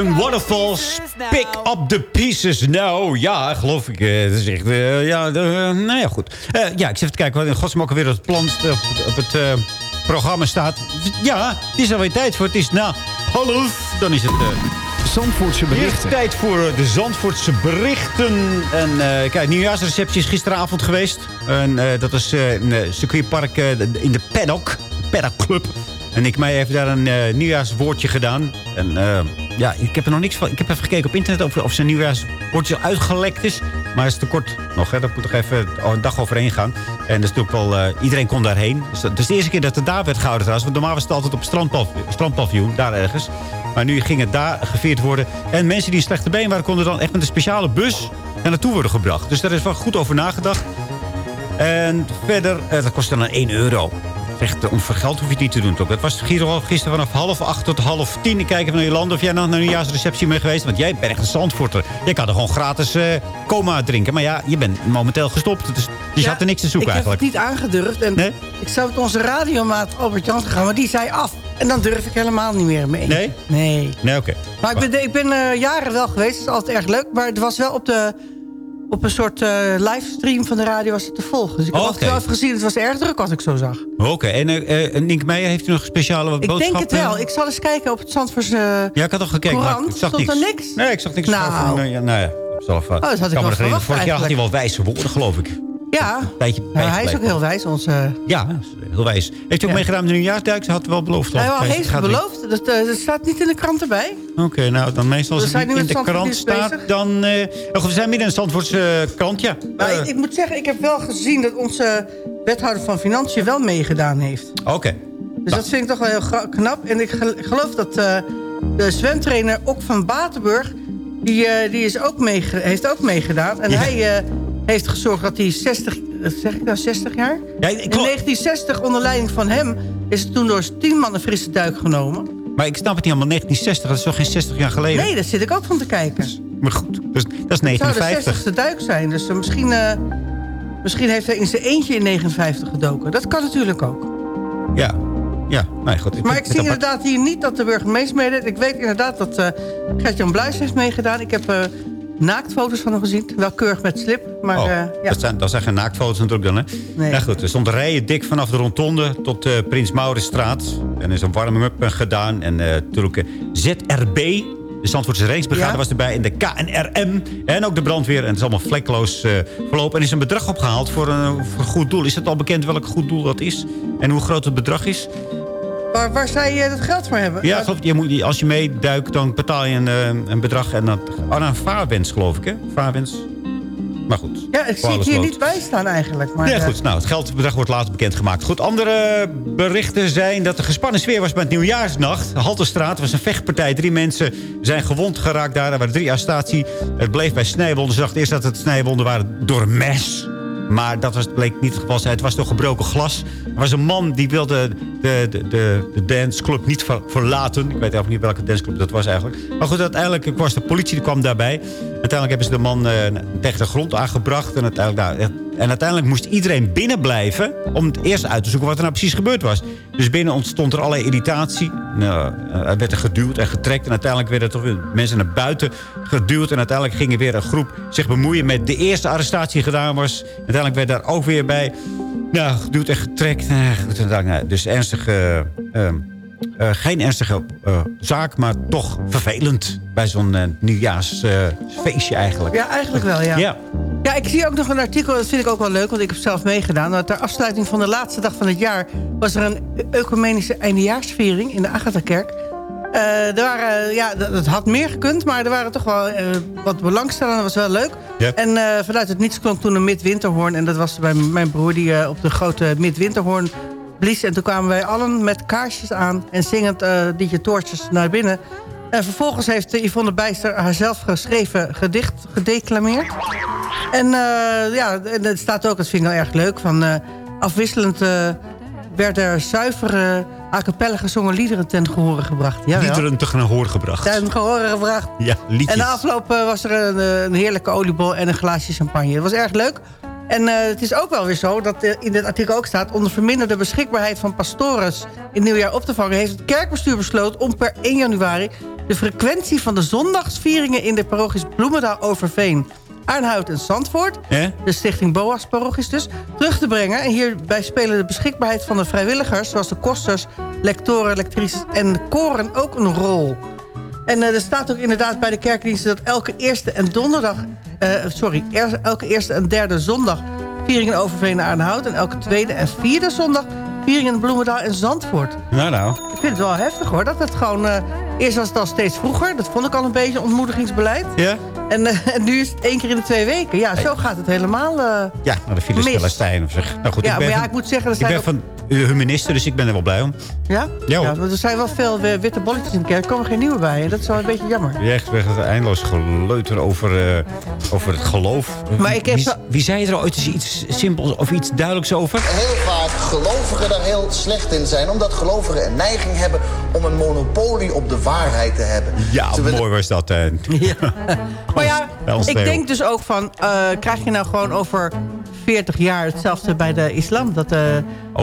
Jason Waterfalls, pick up the pieces now. Ja, geloof ik. eh, Dat is echt, eh, ja, eh, nou ja, goed. Ja, ik zit even te kijken wat in godsnaam weer op het, plan, op, het- programma staat. Ja, het is alweer tijd voor. Het is na half. Dan is het... Zandvoortse Hier is berichten. het tijd voor de Zandvoortse berichten. En eh, kijk, nieuwjaarsreceptie is gisteravond geweest. En dat is in het circuitpark in de Paddock. Paddock Club. En ik mij heeft daar een nieuwjaarswoordje gedaan. En eh, ja, ik heb er nog niks van. Ik heb even gekeken op internet of, of zijn nieuwjaarswoordje uitgelekt is. Maar het is te kort nog. Hè. Daar moet toch even een dag overheen gaan. En dat is natuurlijk wel... eh, iedereen kon daarheen. Dus dat het is de eerste keer dat het daar werd gehouden trouwens. Want normaal was het altijd op het strandpaf- strandpaviljoen. Daar ergens. Maar nu ging het daar geveerd worden. En mensen die een slechte been waren... konden dan echt met een speciale bus daar naartoe worden gebracht. Dus daar is wel goed over nagedacht. En verder, eh, dat kostte dan 1 euro. Echt, om voor geld hoef je het niet te doen, toch? Dat was gisteren gisteren vanaf half acht tot half tien. Ik kijk even naar Jolanda of jij nog naar een nieuwjaarsreceptie bent geweest. Want jij bent echt een zandvoorter. Jij kan er gewoon gratis eh, coma drinken. Maar ja, je bent momenteel gestopt. Dus je zat er niks te zoeken ik eigenlijk. heb het niet aangedurfd. En Ik zou met onze radiomaat Albert Jansen gaan, maar die zei af. En dan durf ik helemaal niet meer mee. Nee? Nee. Nee, oké. Maar ik ben, ik ben eh, jaren wel geweest. Dat is altijd erg leuk. Maar het was wel op de op een soort eh, livestream van de radio was het te volgen. Dus ik Oh, toe oké. even gezien, het was erg druk als ik zo zag. Oké, en Nienke Meijer, heeft u nog een speciale Ik boodschap? denk het wel. Ik zal eens kijken op het Zandvoortse Ja, ik had al gekeken, maar ik zag Stond niks. er niks? Nee, ik zag niks. Nou. Van, ja, nou ja, zelf, uh, dat had ik wel verwacht Vorig jaar had hij wel wijze woorden, geloof ik. Ja, tijdje nou, hij is ook heel wijs, onze... Ja, heel wijs. Heeft u ook Ja. meegedaan met de nieuwjaarsduik? Ze had wel beloofd. Hij geloof ik. heeft Gaat beloofd. Dat, eh, dat staat niet in de krant erbij. Oké, nou dan meestal als het niet in de krant staat, bezig. dan... eh, oh, we zijn midden in de Zandvoortse eh, krant, ja. Maar Eh, ik, ik moet zeggen, ik heb wel gezien dat onze wethouder van Financiën wel meegedaan heeft. Oké. Dus dat vind ik toch wel heel knap. En ik gel- geloof dat de zwemtrainer Ok van Batenburg... die, die is ook heeft ook meegedaan. En Ja. hij heeft gezorgd dat hij 60... eh, Zeg ik nou 60 jaar? Ja, ik In geloof- 1960 onder leiding van hem... is het toen door 10 man een frisse duik genomen. Maar ik snap het niet helemaal. 1960, dat is toch geen 60 jaar geleden? Nee, daar zit ik ook van te kijken. Maar goed, dus, dat is Het zou de 1950. 60ste duik zijn. Dus eh, misschien, eh, misschien heeft hij in zijn eentje in 59 gedoken. Dat kan natuurlijk ook. Ja, ja. Nee, goed. Maar ik zie apart. inderdaad hier niet dat de burgemeester meedeed. Ik weet inderdaad dat eh Gert-Jan Bluis heeft meegedaan. Ik heb naaktfoto's van hem gezien. Wel keurig met slip. Maar Oh, eh, ja. dat, zijn, dat zijn geen naaktfoto's natuurlijk dan, hè? Nee. Ja, goed. Er stond rijen dik vanaf de rondonde tot de Prins Mauritsstraat. En er is een warming-up eh, gedaan. En eh, natuurlijk eh, ZRB, de Zandvoortse Rijksbrigade, Ja. was erbij. En de KNRM. En ook de brandweer. En het is allemaal vlekkeloos eh, verlopen. En er is een bedrag opgehaald voor een, voor een goed doel. Is het al bekend welk goed doel dat is? En hoe groot het bedrag is? Waar, waar zij dat geld voor hebben? Ja, geloof, je moet, als je meeduikt, dan betaal je een, eh, een bedrag. En dan, oh, nou, een vaarwens, geloof ik, hè? Vaarwens. Maar goed. Ja, ik zie het hier niet bij staan eigenlijk. Maar, Ja, eh, goed. Nou, het geldbedrag wordt later bekendgemaakt. Goed, andere berichten zijn dat er gespannen sfeer was bij het nieuwjaarsnacht. Halterstraat was een vechtpartij. Drie mensen zijn gewond geraakt daar. Er waren drie arrestatie. Het bleef bij snijwonden. Ze dachten eerst dat het snijwonden waren door een mes. Maar dat was, bleek niet het geval. Het was door gebroken glas. Er was een man die wilde de, de, de, de danceclub niet ver- verlaten. Ik weet eigenlijk niet welke danceclub dat was eigenlijk. Maar goed, uiteindelijk was de politie die kwam daarbij. Uiteindelijk hebben ze de man eh, tegen de grond aangebracht. En uiteindelijk, nou, en uiteindelijk moest iedereen binnen blijven... om het eerst uit te zoeken wat er nou precies gebeurd was. Dus binnen ontstond er allerlei irritatie. Nou, er werd er geduwd en getrekt. En uiteindelijk werden er toch mensen naar buiten geduwd. En uiteindelijk ging er weer een groep zich bemoeien... met de eerste arrestatie die gedaan was. Uiteindelijk werd daar ook weer bij... Nou, geduwd en getrekt. Eh, nou, dus ernstig... eh, ehm, eh, geen ernstige zaak, maar toch vervelend... bij zo'n nieuwjaarsfeestje eigenlijk. Ja, eigenlijk wel, ja. Ja. Ja, ik zie ook nog een artikel, dat vind ik ook wel leuk... want ik heb zelf meegedaan. Want ter afsluiting van de laatste dag van het jaar... was er een ecumenische eindejaarsviering in de Agatha-kerk. Eh, er waren, ja, dat, dat had meer gekund, maar er waren toch wel eh, wat belangstellenden. Dat was wel leuk. En eh, vanuit het niets klonk toen een midwinterhoorn. En dat was bij mijn broer die op de grote midwinterhoorn blies. En toen kwamen wij allen met kaarsjes aan en zingend eh Dietje Toortjes naar binnen. En vervolgens heeft Yvonne Bijster haar zelf geschreven gedicht gedeclameerd. En eh, ja, en het staat ook, dat vind ik wel erg leuk, van eh, afwisselend eh, werden er zuivere a cappella gezongen liederen ten gehore gebracht. Jawel. Liederen te gaan horen gebracht. Ten gehore gebracht. Ja, liedjes. En na afloop was er een, een heerlijke oliebol en een glaasje champagne. Dat was erg leuk. En het is ook wel weer zo dat in dit artikel ook staat... onder verminderde beschikbaarheid van pastores in nieuwjaar op te vangen... heeft het kerkbestuur besloten om per 1 januari... de frequentie van de zondagsvieringen in de parochies Bloemendaal Overveen... Arnhout en Zandvoort, de stichting BOA's parochies dus, terug te brengen. En hierbij spelen de beschikbaarheid van de vrijwilligers... zoals de kosters, lectoren, lectrices en koren ook een rol. En eh, er staat ook inderdaad bij de kerkdiensten... dat elke eerste en donderdag... eh, sorry, elke eerste en derde zondag... viering in Overveen en Arnhout... en elke tweede en vierde zondag... viering in Bloemendaal en Zandvoort. Nou, nou. Ik vind het wel heftig hoor, dat het gewoon... eh, eerst was het al steeds vroeger, dat vond ik al een beetje ontmoedigingsbeleid. Ja? En, eh, <laughs> en nu is het één keer in de twee weken. Ja, zo gaat het helemaal... eh, Ja, naar de. Palestijn. Of zeg. Nou goed, Ja, ik ben, maar ja, van, ik moet zeggen, er ik zijn ben ook- van humanisten, dus ik ben er wel blij om. Ja? Ja, ja want er zijn wel veel eh, witte bolletjes in de kerk. Er komen geen nieuwe bij. En dat is wel een beetje jammer. Je echt weg het eindeloos geleuter over, eh, over het geloof. Maar ik heb wie, zo- wie zei er ooit eens iets simpels of iets duidelijks over? Heel vaak gelovigen daar heel slecht in zijn. Omdat gelovigen een neiging hebben om een monopolie op de waarheid te hebben. Ja, Ze willen- mooi was dat. eh. <laughs> <laughs> Maar ja, ik denk dus ook van... eh, krijg je nou gewoon over 40 jaar hetzelfde bij de islam? Dat de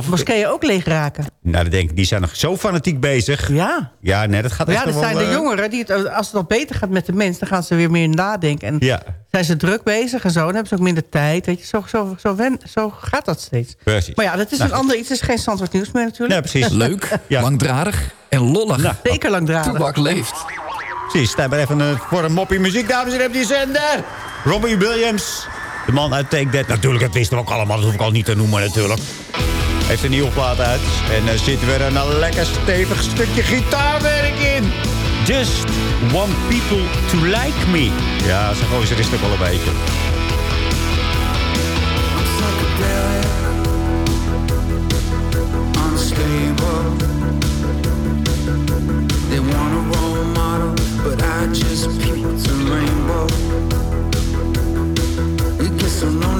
moskeeën ook leeg raken? Nou, dan denk ik, die zijn nog zo fanatiek bezig. Ja. Ja, nee, dat gaat echt ja, nog zijn wel, de eh, jongeren, die het, als het nog beter gaat met de mens... dan gaan ze weer meer nadenken. En Ja. zijn ze druk bezig en zo. Dan hebben ze ook minder tijd. Weet je, zo, zo, zo, wen, zo gaat dat steeds. Precies. Maar ja, dat is Nou, een ander iets. Het is geen Zandvoort nieuws meer natuurlijk. Ja, precies. <laughs> Leuk, langdradig en lollig. Zeker langdradig. Toebak leeft. Precies, tijd maar even eh, voor een moppie muziek, dames en heren, die zender. Robbie Williams, de man uit Take That. Natuurlijk, dat wisten we ook allemaal, dat hoef ik al niet te noemen natuurlijk. Heeft een nieuwe plaat uit. En er zit weer een lekker stevig stukje gitaarwerk in. Just want people to like me. Ja, zo gozer is ook wel een beetje. unstable. But I just peeped a rainbow. It gets so lonely.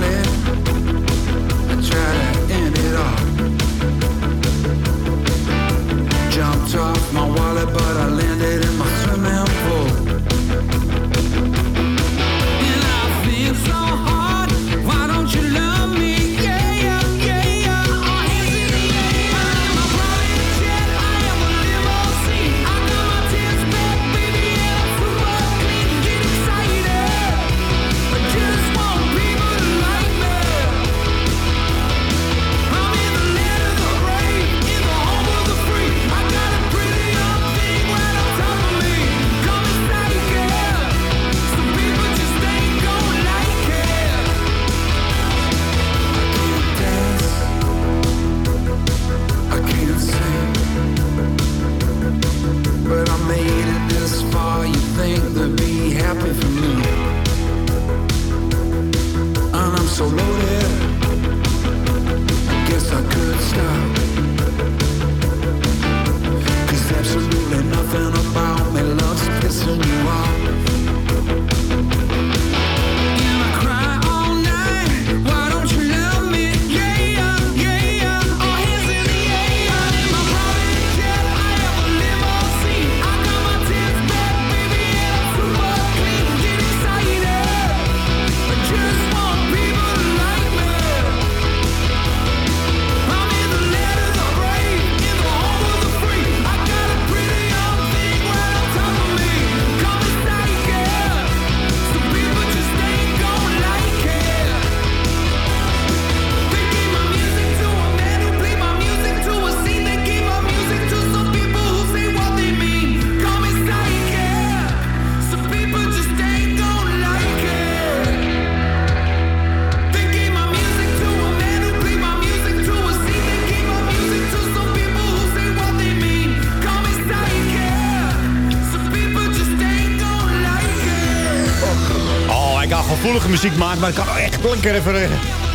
Muziek maken, maar hij kan echt lekker even eh,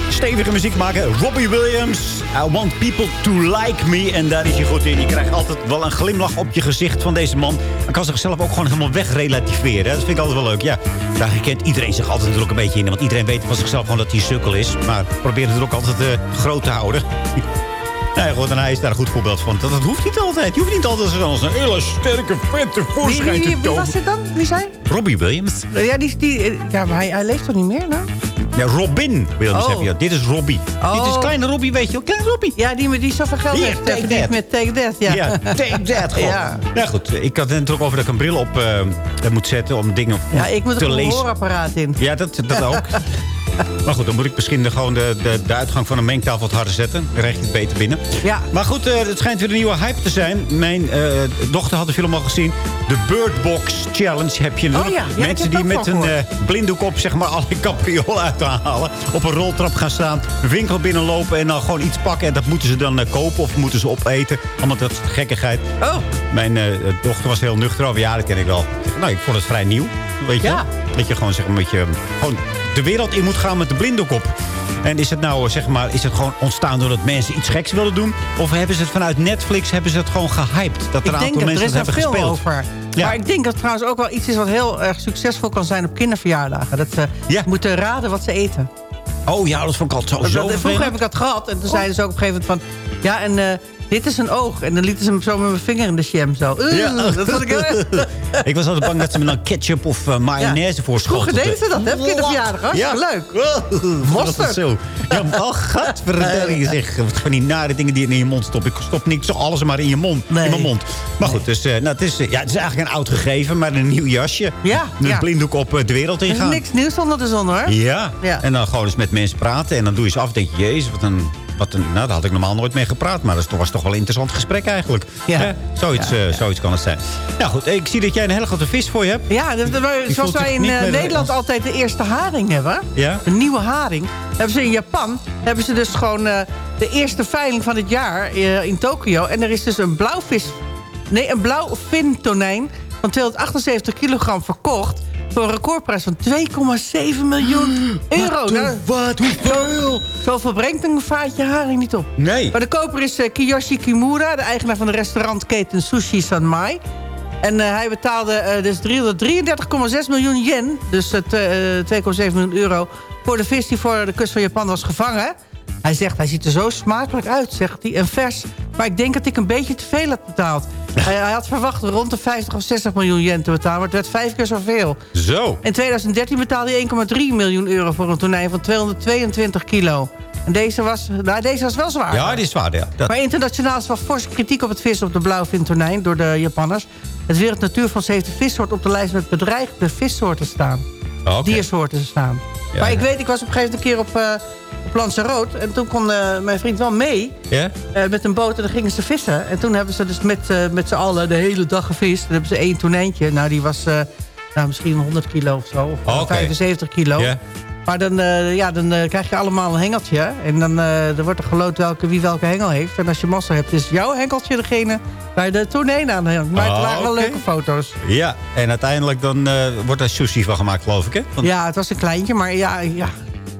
stevige muziek maken. Robbie Williams, I want people to like me. En daar is hij goed in. Je krijgt altijd wel een glimlach op je gezicht van deze man. Hij kan zichzelf ook gewoon helemaal wegrelativeren. Dat vind ik altijd wel leuk. Ja, daar herkent iedereen zich altijd een beetje in. Want iedereen weet van zichzelf gewoon dat hij sukkel is. Maar probeert het ook altijd eh, groot te houden. Goed, en hij is daar een goed voorbeeld van. Dat, dat hoeft niet altijd. Je hoeft niet altijd als een hele sterke, vette voorschijn te wie, wie tonen. was dit dan? Wie zei? Robbie Williams. Ja, die, die, ja maar hij, hij leeft toch niet meer, nou? Ja, Robin Williams Oh. heb je. Dit is Robbie. Dit is kleine Robbie, weet je wel. Kleine Robbie. Ja, die, die zoveel geld Hier, heeft take that. met Take That. Ja, Ja, take that <laughs> gewoon. Ja. Nou goed, ik had het natuurlijk over dat ik een bril op eh, moet zetten om dingen ja, ik moet te er een hoorapparaat in. Ja, dat, dat ook. <laughs> <laughs> maar goed, dan moet ik misschien de, gewoon de, de, de uitgang van een mengtafel wat harder zetten. Dan krijg je het beter binnen. Ja. Maar goed, eh, het schijnt weer een nieuwe hype te zijn. Mijn eh, dochter had de film al gezien. De Bird Box Challenge heb je Oh ja, ja, Mensen die met een eh, blinddoek op zeg maar <laughs> alle capriolen uit te halen. Op een roltrap gaan staan. Een winkel binnenlopen en dan gewoon iets pakken. En dat moeten ze dan kopen of moeten ze opeten. Allemaal dat gekkigheid. Oh. Mijn dochter was heel nuchter over. Ja, dat ken ik wel. Nou, ik vond het vrij nieuw. Weet je? Ja. Dat je gewoon, zeg maar, met je, gewoon de wereld in moet gaan met de blinddoek op. En is het nou, zeg maar, is het gewoon ontstaan doordat mensen iets geks willen doen? Of hebben ze het vanuit Netflix, hebben ze het gewoon gehyped? Dat er een aantal mensen het hebben gespeeld. over. Ja. Maar ik denk dat het trouwens ook wel iets is wat heel erg succesvol kan zijn op kinderverjaardagen. Dat ze moeten raden wat ze eten. Oh ja, dat vond ik altijd zo, Dat- zo vroeger heb ik dat gehad. En toen zeiden ze ook op een gegeven moment van... Ja, en eh, dit is een oog. En dan lieten ze hem zo met mijn vinger in de jam zo. Ja. Dat vond ik heel... <laughs> ik was altijd bang dat ze me dan ketchup of eh, mayonaise voor Vroeger deden ze dat, hè? Kinderverjaardag. Hartstikke leuk. Mosterd. Zo. Ja, <laughs> oh, gadverdamme, zeg. Wat Van die nare dingen die je in je mond stopt. Ik stop niks, alles maar in je mond. In mijn mond. Maar goed, dus, eh, nou, het, is, eh, ja, het is eigenlijk een oud gegeven, maar een nieuw jasje. Ja, Met ja. een blinddoek op de wereld Er is ingaan. niks nieuws onder de zon, hoor. Ja. Ja. en dan gewoon eens met mensen praten. En dan doe je ze af en denk je, jezus, wat een... Wat een, nou, daar had ik normaal nooit mee gepraat. Maar dat was toch wel een interessant gesprek eigenlijk. Ja. Hè? Zoiets, Ja, eh, zoiets kan het zijn. Nou goed, ik zie dat jij een hele grote vis voor je hebt. Ja, dat- dat- Die zoals wij in eh, Nederland altijd de eerste haring hebben. Ja? Een nieuwe haring. Hebben ze in Japan. Hebben ze dus gewoon eh, de eerste veiling van het jaar in Tokio. En er is dus een blauwvis... Nee, een blauwvintonijn van 278 kilogram verkocht... voor een recordprijs van 2,7 miljoen <gasps> euro. Nou, wat? Hoeveel? Zoveel brengt een vaatje haring niet op. Nee. Maar de koper is eh, Kiyoshi Kimura, de eigenaar van de restaurantketen Sushi Sanmai. En eh, hij betaalde eh, dus 333,6 miljoen yen, dus eh, t- eh, 2,7 miljoen euro... voor de vis die voor de kust van Japan was gevangen. Hij zegt, hij ziet er zo smakelijk uit, zegt hij, en vers. Maar ik denk dat ik een beetje te veel had betaald. hij, hij had verwacht rond de 50 of 60 miljoen yen te betalen... maar het werd vijf keer zoveel. Zo. In 2013 betaalde hij 1,3 miljoen euro voor een tonijn van 222 kilo. En deze was, nou, deze was wel zwaar. Ja, die is zwaar, ja. Dat, Maar internationaal is wel forse kritiek op het vissen op de blauwvintonijn door de Japanners. Het Wereld Natuurfonds heeft de vissoort op de lijst met bedreigde vissoorten staan. Oh, oké. Diersoorten staan. Ja, maar ik weet, ik was op een gegeven moment een keer op, uh, op Lanzarote. En toen kon eh, mijn vriend wel mee eh, met een boot en dan gingen ze vissen. En toen hebben ze dus met, met z'n allen de hele dag gevist. Dan hebben ze één tonijntje. Nou, die was nou, misschien 100 kilo of zo. Of Oh, oké. 75 kilo. Maar dan, eh, ja, dan eh, krijg je allemaal een hengeltje. En dan, eh, dan wordt er geloot welke, wie welke hengel heeft. En als je massa hebt, is jouw hengeltje degene waar je de tonijn aan hangt. Maar het Oh, waren wel leuke foto's. Ja, en uiteindelijk dan wordt er sushi van gemaakt, geloof ik, hè? Want, Ja, het was een kleintje, maar ja... ja.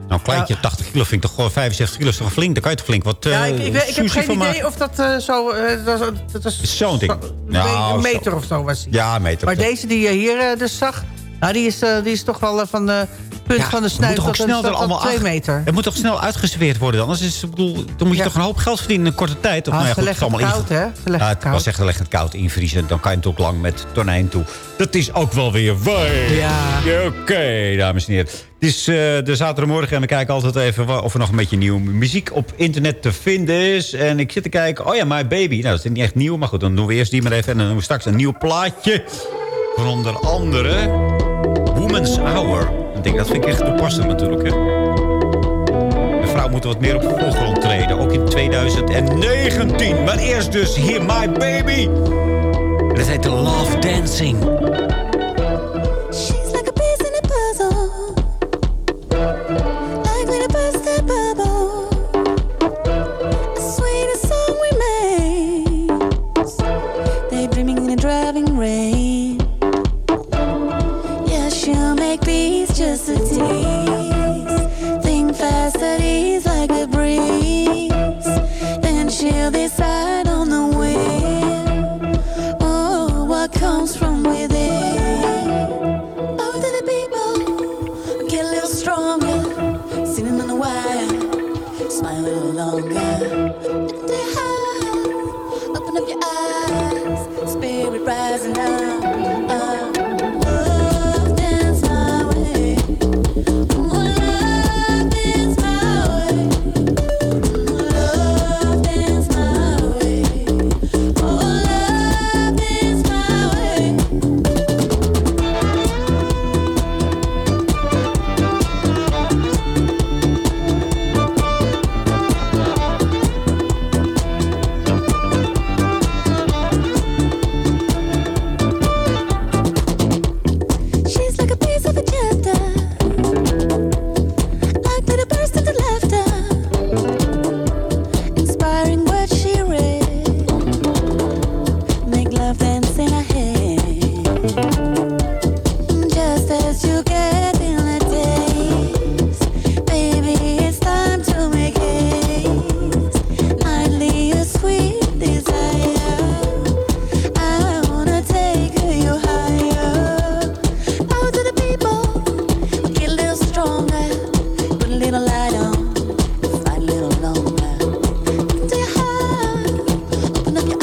Nou, een kleintje, 80 kilo vind ik toch gewoon 75 kilo is toch flink? Daar kan je toch flink wat eh ja, ik, ik, heb geen idee maken? of dat zo... eh, dat was Zo'n ding. zo- Nou, een meter zo. of zo was die. Ja, een meter. Maar deze die je hier dus zag... Nou, die is, eh, die is toch wel eh, van de punt Ja, van de het snuit moet toch ook tot, snel tot, er tot allemaal twee meter. Het moet toch snel uitgeserveerd worden dan? Anders is, ik bedoel, dan moet je Ja. toch een hoop geld verdienen in een korte tijd. Of, Ah, nou ja, goed, het het allemaal koud, hè? Ze leggen het het was koud. echt leggend koud invriezen. Dan kan je natuurlijk lang met tonijn toe. Dat is ook wel weer waar. Ja. Oké, dames en heren. Het is eh, de zaterdagmorgen en we kijken altijd even of er nog een beetje nieuwe muziek op internet te vinden is. En ik zit te kijken, oh ja, My Baby. Nou, dat is niet echt nieuw, maar goed, dan doen we eerst die maar even. En dan doen we straks een nieuw plaatje. Van onder andere Woman's Hour. Ik denk, dat vind ik echt toepasselijk natuurlijk, hè. De vrouw moet wat meer op de voorgrond treden. Ook in 2019. Maar eerst dus hier My Baby. En dat heet Love Dancing. nothing.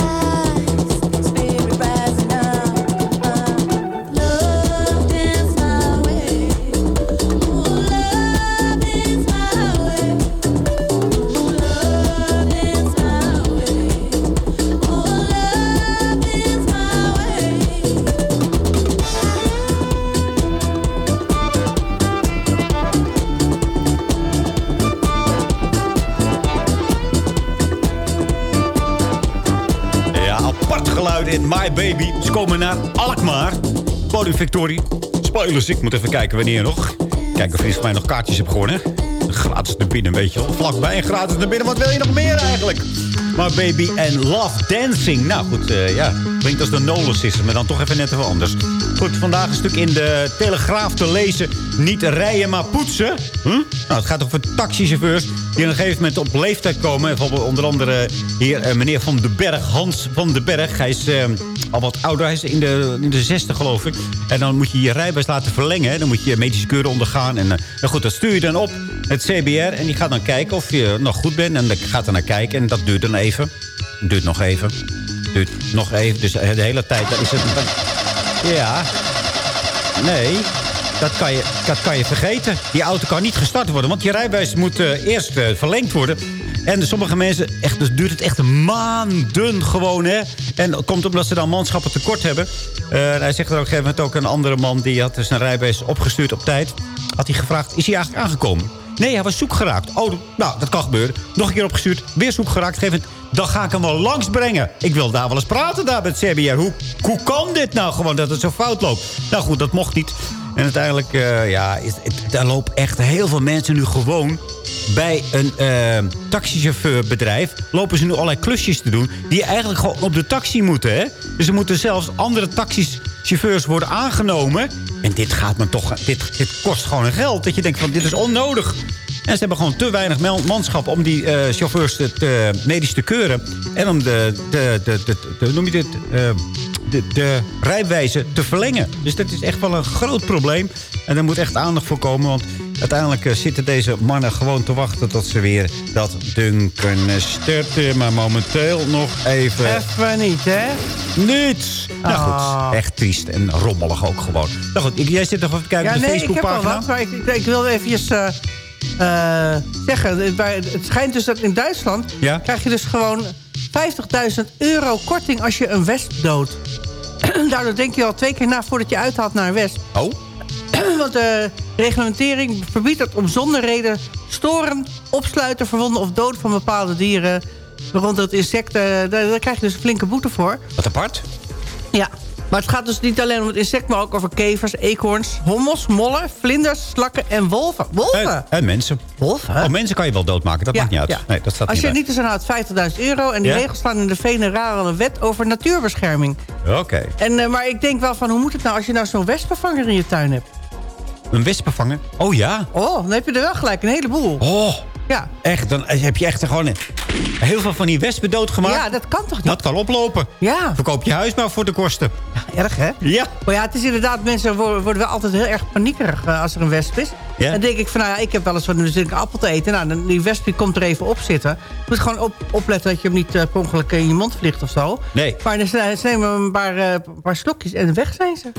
Ze komen naar Alkmaar. Podium Victorie. Spoilers, ik moet even kijken wanneer nog. Kijken of voor mij nog kaartjes heb gewonnen. Gratis naar binnen, weet je wel. Vlakbij en gratis naar binnen. Wat wil je nog meer eigenlijk? My Baby en Love Dancing. Nou goed, eh, ja. Klinkt als de Nolan Sisters, maar dan toch even net even anders. Goed, vandaag een stuk in de Telegraaf te lezen. Niet rijden, maar poetsen. Hm? Nou, het gaat over taxichauffeurs die op een gegeven moment op leeftijd komen. Bijvoorbeeld onder andere hier eh, meneer Van den Berg, Hans van den Berg. Hij is eh, al wat ouder, hij is in de, in de 60 geloof ik. En dan moet je je rijbewijs laten verlengen. Dan moet je medische keuren ondergaan. En eh, nou goed, dat stuur je dan op, het CBR. En die gaat dan kijken of je nog goed bent. En gaat er naar kijken. En dat duurt dan even. Duurt nog even. Duurt nog even. Dus de hele tijd is het... Ja. Nee. Dat kan, je, dat kan je vergeten. Die auto kan niet gestart worden. Want je rijbewijs moet eh, eerst eh, verlengd worden. En sommige mensen, echt, dus duurt het echt maanden gewoon, hè. En dat komt omdat ze dan manschappen tekort hebben. Eh, hij zegt er op een gegeven moment ook een andere man... die had zijn rijbewijs opgestuurd op tijd. Had hij gevraagd, is hij eigenlijk aangekomen? Nee, hij was zoek geraakt. Oh, nou, dat kan gebeuren. Nog een keer opgestuurd, weer zoek geraakt. Gegeven dan ga ik hem wel langs brengen. Ik wil daar wel eens praten daar met CBR. Hoe, hoe kan dit nou gewoon, dat het zo fout loopt? Nou goed, dat mocht niet. En uiteindelijk, eh, ja, is, het, daar lopen echt heel veel mensen nu gewoon... bij een eh, taxichauffeurbedrijf lopen ze nu allerlei klusjes te doen... die eigenlijk gewoon op de taxi moeten, hè? Dus er moeten zelfs andere taxichauffeurs worden aangenomen. En dit gaat me toch... Dit, dit kost gewoon geld. Dat je denkt van, dit is onnodig. En ze hebben gewoon te weinig manschap om die eh, chauffeurs te, medisch te keuren. En om de, de, de, de, de- noem je dit, de, de rijwijzen te verlengen. Dus dat is echt wel een groot probleem. En daar moet echt aandacht voor komen. Want uiteindelijk eh, zitten deze mannen gewoon te wachten... tot ze weer dat ding kunnen starten. Maar momenteel nog even... Even niet, hè? Niets. Nou Ah. goed, echt triest en rommelig ook gewoon. Nou goed, ik- jij zit nog even kijken Ja, op de nee, ik heb Facebookpagina. wat. Maar ik, ik, ik wil even eh, eh, zeggen. Het schijnt dus dat in Duitsland... Ja? krijg je dus gewoon 50.000 euro korting als je een wesp doodt. Daardoor denk je al twee keer na voordat je uithaalt naar een wesp. Oh? <clears throat> Want de reglementering verbiedt het om zonder reden... storen, opsluiten, verwonden of dood van bepaalde dieren... Waaronder het insecten, daar, daar krijg je dus een flinke boete voor. Wat apart. Ja, maar het gaat dus niet alleen om het insect... maar ook over kevers, eekhoorns, hommels, mollen, vlinders, slakken en wolven. Wolven? En, en mensen. Wolven? Oh, mensen kan je wel doodmaken, dat Ja, maakt niet uit. ja. Nee, dat staat Als je niet niet eens aanhoudt, 50.000 euro. En die Ja? regels staan in de federale wet over natuurbescherming. Oké. En, eh, maar ik denk wel van, hoe moet het nou als je nou zo'n wespenvanger in je tuin hebt? Een wespenvanger? Oh ja. Oh, dan heb je er wel gelijk een heleboel. Oh, Ja. echt. Dan heb je echt gewoon heel veel van die wespen doodgemaakt. ja, dat kan toch niet? Dat kan oplopen. Ja. Verkoop je huis maar voor de kosten. Erg, hè? Ja. Maar ja, het is inderdaad, mensen worden, wel altijd heel erg paniekerig eh, als er een wesp is. Ja. Dan denk ik van, nou ja, ik heb wel eens van natuurlijk een appel te eten. Nou, die wesp die komt er even op zitten. Je moet gewoon op, opletten dat je hem niet eh, per ongeluk in je mond vliegt of zo. Nee. Maar dan ze nemen een paar, eh, een paar slokjes en weg zijn ze.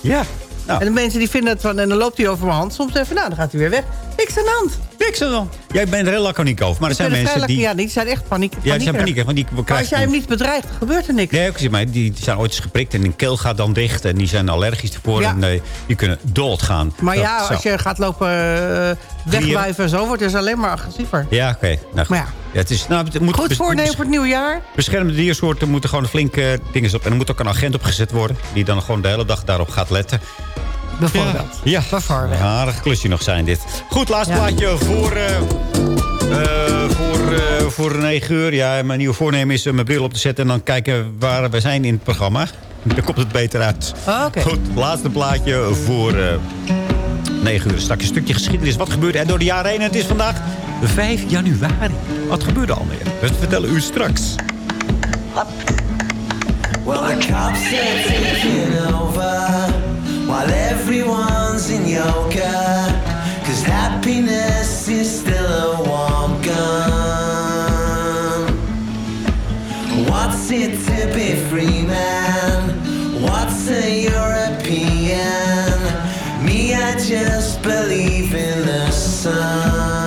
Ja. Nou. En de mensen die vinden het van, en dan loopt hij over mijn hand. Soms even, nou, dan gaat hij weer weg. Niks aan de hand. Niks aan de hand. Jij bent er heel laconiek over. Maar er zijn mensen die... Ja, die zijn echt paniek. Ja, die zijn paniek. Want die Maar als jij hem niet bedreigt, gebeurt er niks. Nee, ook maar die, zijn ooit eens geprikt en hun keel gaat dan dicht. En die zijn allergisch ervoor Ja. en eh, die kunnen doodgaan. Maar Dat- ja, zo. als je gaat lopen uh, wegwuiven en zo, wordt het dus alleen maar agressiever. Ja, oké. Nou, Maar ja. het is, nou, het moet Goed voornemen voor het nieuwe jaar. Beschermde diersoorten moeten gewoon flinke dingen op. En er moet ook een agent opgezet worden. Die dan gewoon de hele dag daarop gaat letten. Bijvoorbeeld. Ja, Bijvoorbeeld. een aardig klusje nog zijn dit. Goed, laatste Ja. plaatje voor, eh, eh, voor, eh, voor 9 uur. Ja, mijn nieuwe voornemen is eh, mijn bril op te zetten... en dan kijken waar we zijn in het programma. Dan komt het beter uit. Oké. Goed, laatste plaatje voor eh 9 uur. Straks een stukje geschiedenis. Wat gebeurde er door de jaren heen? En het is vandaag 5 januari. Wat gebeurde al meer? We vertellen u straks. Well, while everyone's in yoga. Cause happiness is still a warm gun. What's it to be free, man? What's a European? Me, I just believe in the sun.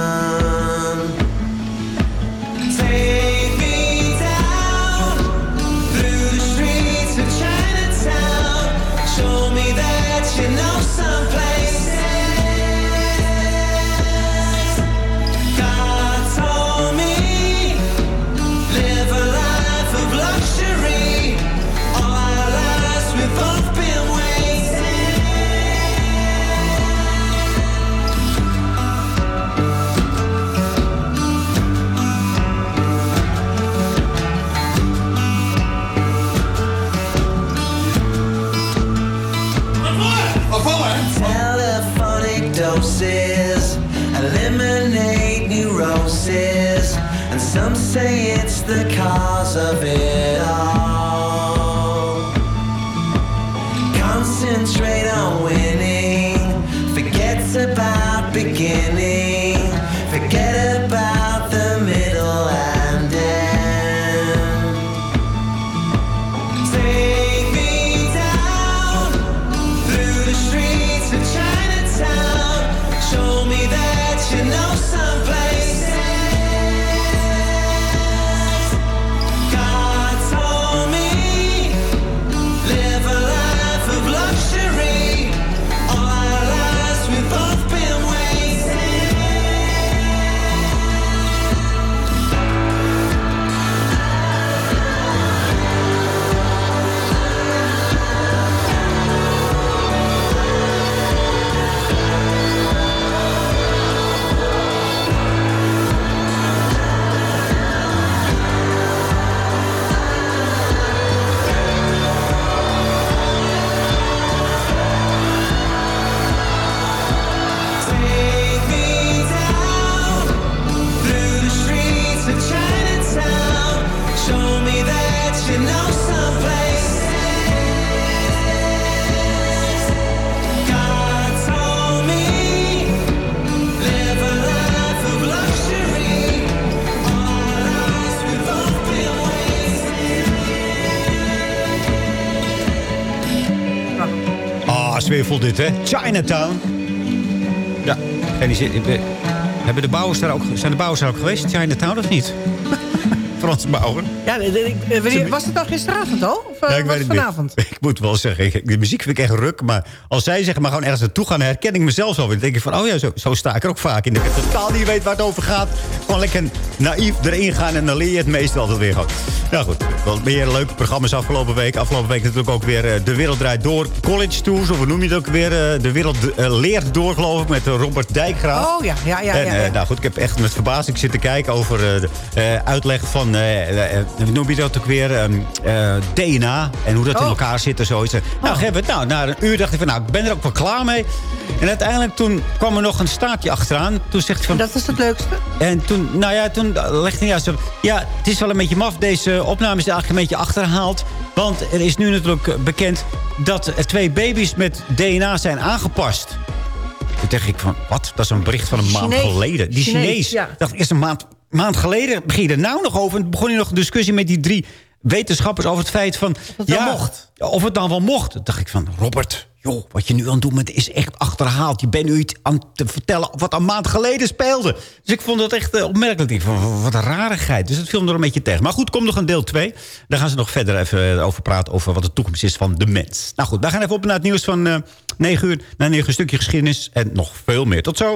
Say it's the cause of it zweefvol dit, hè? Chinatown. Ja, en die zit... Hebben de bouwers daar ook, zijn de bouwers daar ook geweest? Chinatown of niet? <laughs> Frans Bauer. Ja, ik- eh, was het nou gisteravond al? Of eh, Ja, ik was weet het het niet. vanavond? <laughs> Ik moet wel zeggen, de muziek vind ik echt ruk. Maar als zij zeggen maar gewoon ergens naartoe gaan... herken ik mezelf zo weer. Dan denk ik van, oh ja, zo, zo sta ik er ook vaak in. Dat ik totaal niet weet waar het over gaat. Gewoon lekker naïef erin gaan en dan leer je het meestal altijd weer gewoon. Nou goed, wel meer leuke programma's afgelopen week. Afgelopen week natuurlijk ook weer eh, De Wereld Draait Door. College Tours, of hoe noem je het ook weer? eh, de Wereld Leert Door, geloof ik, met Robert Dijkgraaf. Oh ja, ja, ja. en, ja, ja. nou goed, ik heb echt met verbazing zitten kijken over de uitleg van, hoe noem je dat ook weer, Ehm, en hoe dat in Oh. elkaar zit en zoiets. Nou, geef het, nou, na een uur dacht ik van, nou, ik ben er ook wel klaar mee. En uiteindelijk toen kwam er nog een staartje achteraan. Toen zegt van... Dat is het leukste. En toen, nou ja, toen legde hij zo... Ja, het is wel een beetje maf. Deze opname is eigenlijk een beetje achterhaald. Want er is nu natuurlijk bekend dat er twee baby's met DNA zijn aangepast. Toen dacht ik van, wat? Dat is een bericht van een maand geleden. Die Chinees, Chinees. ja. dacht eerst een maand, maand geleden begin je er nou nog over. En begon je nog een discussie met die drie wetenschappers over het feit van... het wel mocht. Of het dan wel mocht. Dacht ik van, Robert, joh, wat je nu aan het doen bent is echt achterhaald. Je bent nu iets aan te vertellen wat een maand geleden speelde. Dus ik vond dat echt eh, opmerkelijk. Ik van, wat een rarigheid. Dus het viel me er een beetje tegen. Maar goed, komt nog een deel 2. Daar gaan ze nog verder even eh, over praten... over wat de toekomst is van de mens. Nou goed, wij gaan even op naar het nieuws van eh 9 uur. Naar 9 uur stukje geschiedenis en nog veel meer. Tot zo.